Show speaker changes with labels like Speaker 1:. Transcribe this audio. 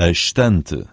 Speaker 1: A estante.